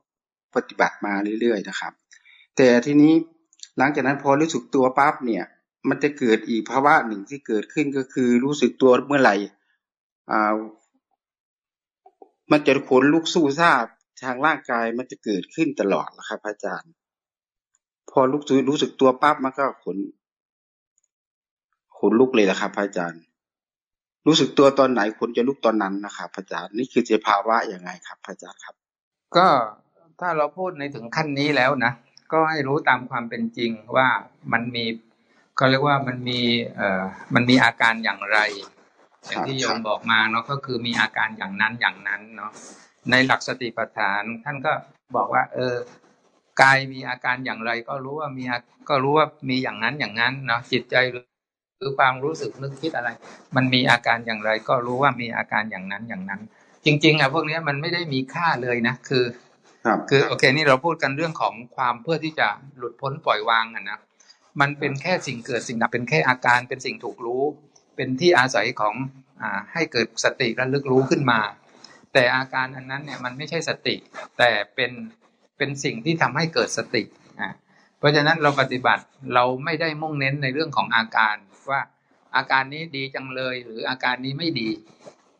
Speaker 5: ปฏิบัติมาเรื่อยๆนะครับ แต่ทีนี้หลังจากนั้นพอรู้สึกตัวปั๊บเนี่ย มันจะเกิดอีกภาวะหนึ่งที่เกิดขึ้นก็คือรู้สึกตัวเมื่อไหร่อ่ามันจะขนลุกสู้ซาบทางร่างกายมันจะเกิดขึ้นตลอดนะครับ อาจารย์ พอลุกรู้สึกตัวปั๊บมันก็ขนขนลุกเลยนะครับ อาจารย์ รู้สึกตัวตอนไหนคนจะลุกตอนนั้นนะครับอาจารย์นี่คือสภาวะยังไงครับอาจารย์ครับ
Speaker 2: ก็ ถ้าเราพูดในถึงขั้นนี้แล้วนะก็ให้รู้ตามความเป็นจริงว่ามันมีเขาเรียกว่ามันมีเอ่อมันมีอาการอย่างไร อย่างที่โยมบอกมาเนาะก็คือมีอาการอย่างนั้นอย่างนั้นเนาะในหลักสติปัฏฐาน ท่านก็บอกว่า เออกายมีอาการอย่างไร ก็รู้ว่ามีก็รู้ว่ามีอย่างนั้นอย่างนั้นเนาะจิตใจหรือความรู้สึกนึกคิดอะไร มันมีอาการอย่างไร ก็รู้ว่ามีอาการอย่างนั้นอย่างนั้น จริง ๆอะพวกนี้มันไม่ได้มีค่าเลยนะคือ
Speaker 5: คื
Speaker 2: อโอเคนี่เราพูดกันเรื่องของความเพื่อที่จะหลุดพ้นปล่อยวางอะนะมันเป็นแค่สิ่งเกิดสิ่งดับเป็นแค่อาการเป็นสิ่งถูกรู้ เป็นที่อาศัยของอ่าให้เกิดสติระลึกรู้ขึ้นมา แต่อาการอันนั้นเนี่ยมันไม่ใช่สติ แต่เป็นเป็นสิ่งที่ทำให้เกิดสติอ่าเพราะฉะนั้นเราปฏิบัติเราไม่ได้มุ่งเน้นในเรื่องของอาการว่าอาการนี้ดีจังเลยหรืออาการนี้ไม่ดี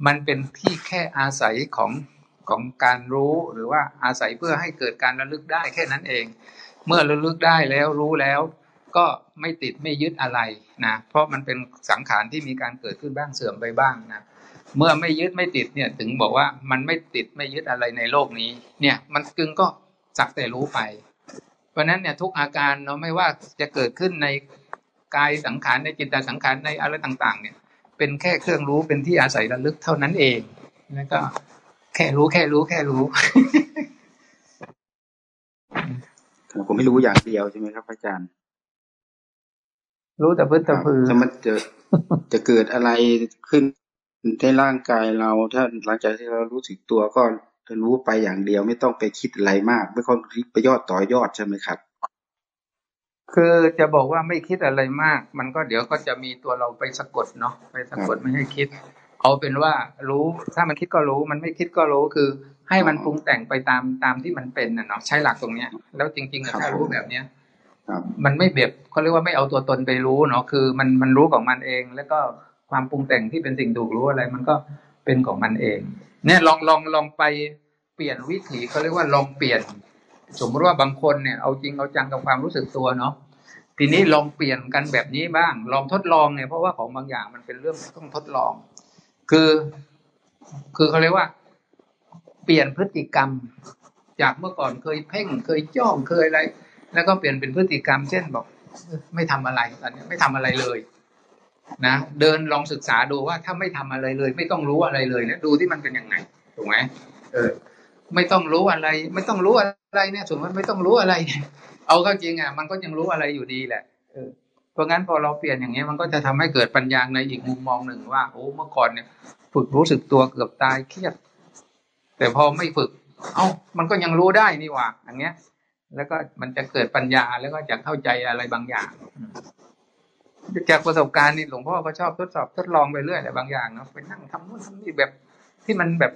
Speaker 2: มันเป็นที่แค่อาศัยของ ของการรู้หรือว่าอาศัยเพื่อให้เกิดการระลึกได้แค่นั้นเอง เมื่อระลึกได้แล้วรู้แล้ว ก็ไม่ติดไม่ยึดอะไรนะเพราะมันเป็นสังขารที่มีการเกิดขึ้นบ้างเสื่อมไปบ้างนะเมื่อไม่ยึดไม่ติดเนี่ยถึงบอกว่ามันไม่ติดไม่ยึดอะไรในโลกนี้ เนี่ยมันกึงก็สักแต่รู้ไป เพราะฉะนั้นเนี่ยทุกอาการเนาะไม่ว่าจะเกิดขึ้นในกายสังขารในจิตตสังขารในอะไรต่าง ๆ เนี่ย เป็นแค่เครื่องรู้เป็นที่อาศัยระลึกเท่านั้นเองแล้วก็ แค่รู้แค่รู้แค่รู้
Speaker 5: ผมไม่รู้อย่างเดียวใช่ไหมครับอาจารย์
Speaker 2: รู้แต่พื้น
Speaker 5: ค
Speaker 2: แต่
Speaker 5: รับ
Speaker 2: พือ
Speaker 5: ถ้ามันจะจะเกิดอะไรขึ้นในร่างกายเรา ถ้าหลังจากที่เรารู้สึกตัวก็จะรู้ไปอย่างเดียวไม่ต้องไปคิดอะไรมาก ไม่ต้องไปยอดต่อยอดใช่ไหมครับ
Speaker 2: คือจะบอกว่าไม่คิดอะไรมาก มันก็เดี๋ยวก็จะมีตัวเราไปสะกดเนาะไปสะกดไม่ให้คิด เอาเป็นว่ารู้ถ้ามันคิดก็รู้ มันไม่คิดก็รู้คือ ให้มันปรุงแต่งไปตามตามที่มันเป็นน่ะเนาะใช้หลักตรงเนี้ย แล้วจริงๆอะ
Speaker 5: ครับ
Speaker 2: ถ้ารู้แบบเนี้ย
Speaker 5: ครับ
Speaker 2: มันไม่เบียบเขาเรียกว่าไม่เอาตัวตนไปรู้เนาะคือ มันมันรู้ของมันเอง แล้วก็ความปรุงแต่งที่เป็นสิ่งถูกรู้อะไร มันก็เป็นของมันเอง เนี่ยลองลองลองไปเปลี่ยนวิถีเขาเรียกว่าลองเปลี่ยน สมมติว่าบางคนเนี่ยเอาจริงเอาจังกับความรู้สึกตัวเนาะทีนี้ลองเปลี่ยนกันแบบนี้บ้าง ลองทดลองเนี่ยเพราะว่าของบางอย่างมันเป็นเรื่องที่ต้องทดลอง คือ คือเขาเรียกว่า เปลี่ยนพฤติกรรม จากเมื่อก่อนเคยเพ่งเคยจ้องเคยอะไร แล้วก็เปลี่ยนเป็นพฤติกรรม เช่นบอก ไม่ทำอะไรตอนนี้ไม่ทำอะไรเลย นะเดินลองศึกษาดูว่าถ้าไม่ทำอะไรเลย ไม่ต้องรู้อะไรเลยนะดูที่มันเป็นยังไงถูกไหมเออ ไม่ต้องรู้อะไร ไม่ต้องรู้อะไรเนี่ยสมมติไม่ต้องรู้อะไรเนี่ยเอาเข้าจริงอะ มันก็ยังรู้อะไรอยู่ดีแหละเออ เพราะงั้นพอเราเปลี่ยนอย่างเงี้ยมันก็จะทำให้เกิดปัญญาในอีกมุมมองหนึ่งว่าโอ้เมื่อก่อนเนี่ยฝึกรู้สึกตัวเกือบตายเครียด แต่พอไม่ฝึก เอ้ามันก็ยังรู้ได้นี่หว่าอย่างเงี้ย แล้วก็มันจะเกิดปัญญาแล้วก็จะเข้าใจอะไรบางอย่างจากประสบการณ์นี่หลวงพ่อก็ชอบทดสอบทดลองไปเรื่อยแต่บางอย่างเนาะไปนั่งทำนู่นทำนี่แบบที่มันแบบ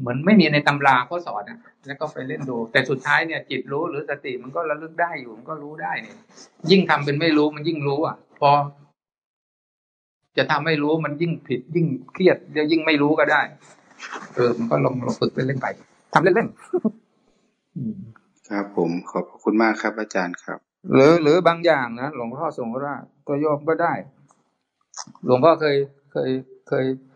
Speaker 2: เหมือนไม่มีในตำราเขาสอนอะแล้วก็ไปเล่นดู แต่สุดท้ายเนี่ย จิตรู้หรือสติมันก็ระลึกได้อยู่มันก็รู้ได้เนี่ย ยิ่งทำเป็นไม่รู้มันยิ่งรู้ อะ พอ จะทำให้รู้มันยิ่งผิด ยิ่งเครียดเดี๋ยวยิ่งไม่รู้ก็ได้ เออ มันก็ลองลองฝึกไปเล่นๆไปทำเล่นๆอืม
Speaker 5: ครับผมขอบพระคุณมากครับ อาจารย์ครับ
Speaker 2: หรือหรือบางอย่างนะหลวงพ่อสมมติว่าตัวโยมก็ได้ หลวงพ่อเคยเคยเคยเอ่อ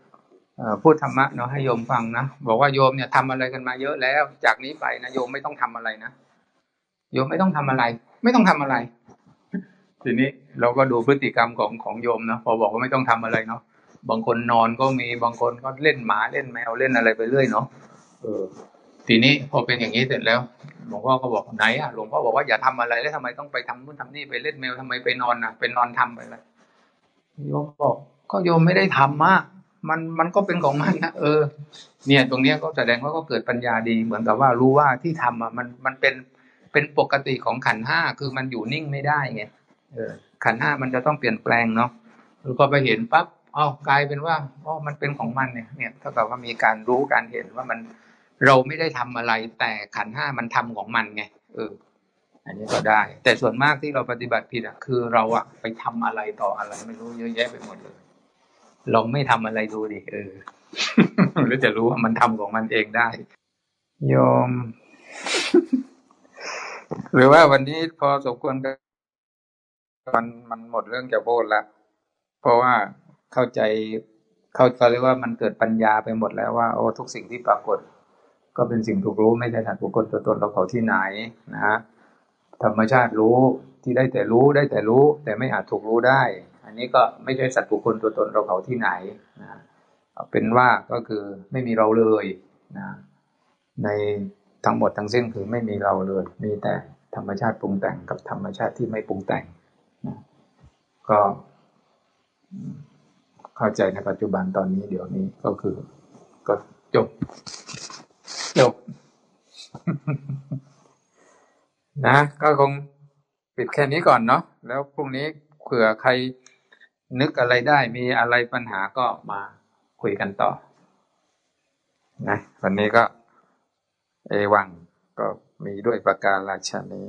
Speaker 2: พูดธรรมะเนาะให้โยมฟังนะบอกว่าโยมเนี่ยทำอะไรกันมาเยอะแล้ว จากนี้ไปนะโยมไม่ต้องทำอะไรนะโยมไม่ต้องทำอะไร ไม่ต้องทำอะไร ทีนี้เราก็ดูพฤติกรรมของของโยมนะพอบอกว่าไม่ต้องทำอะไรเนาะบางคนนอนก็มีบางคนก็เล่นหมาเล่นแมวเล่นอะไรไปเรื่อยเนาะเออ ทีนี้พอเป็นอย่างนี้เสร็จแล้วหลวงพ่อก็บอกไหนอะหลวงพ่อบอกว่าอย่าทำอะไรแล้วทำไมต้องไปทำนู่นทำนี่ไปเล่นแมวทำไมไปนอนน่ะไปนอนทำไปอะไรโยมบอกก็โยมไม่ได้ทำมาก มันมันก็เป็นของมันนะเออ เนี่ย ตรงเนี้ยก็แสดงว่าก็เกิดปัญญาดี เหมือนกับว่ารู้ว่าที่ทำอะมันมันเป็นเป็นปกติของขันห้าคือมันอยู่นิ่งไม่ได้ไงเออ ขันห้ามันจะต้องเปลี่ยนแปลงเนาะแล้วก็ไปเห็นปั๊บเอ้ากลายเป็นว่าอ๋อมันเป็นของมันเนี่ย เนี่ยเท่ากับว่ามีการรู้การเห็นว่ามันเราไม่ได้ทำอะไร แต่ขันห้ามันทำของมันไงเออ อันนี้ก็ได้ แต่ส่วนมากที่เราปฏิบัติผิดอะคือเราอะไปทำอะไรต่ออะไรไม่รู้เยอะแยะไปหมดเลย ลองไม่ทำอะไรดูดิเออแล้วจะรู้ว่ามันทำของมันเองได้โยม หรือว่าวันนี้พอสมควรกันมันมันหมดเรื่องจะพูดละเพราะว่าเข้าใจเข้าเขาเรียกว่ามันเกิดปัญญาไปหมดแล้วว่าโอ้ทุกสิ่งที่ปรากฏ ก็เป็นสิ่งถูกรู้ไม่ใช่สัตว์บุคคลตัวตนเราเขาที่ไหนนะธรรมชาติรู้ที่ได้แต่รู้ได้แต่รู้ แต่ไม่อาจถูกรู้ได้ นี้ก็ไม่ใช่สัตว์บุคคลตัวตนเราเขาที่ไหนนะเป็นว่าก็คือไม่มีเราเลยนะในทั้งหมดทั้งสิ้นคือไม่มีเราเลย มีแต่ธรรมชาติปรุงแต่งกับธรรมชาติที่ไม่ปรุงแต่งนะก็เข้าใจในปัจจุบันตอนนี้เดี๋ยวนี้ก็คือ ก็จบ จบ นะ ก็คงปิดแค่นี้ก่อนเนาะแล้วพรุ่งนี้เผื่อใคร นึกอะไรได้มีอะไรปัญหาก็มาคุยกันต่อ นะวันนี้ก็ เอวังก็มีด้วยประการราชนี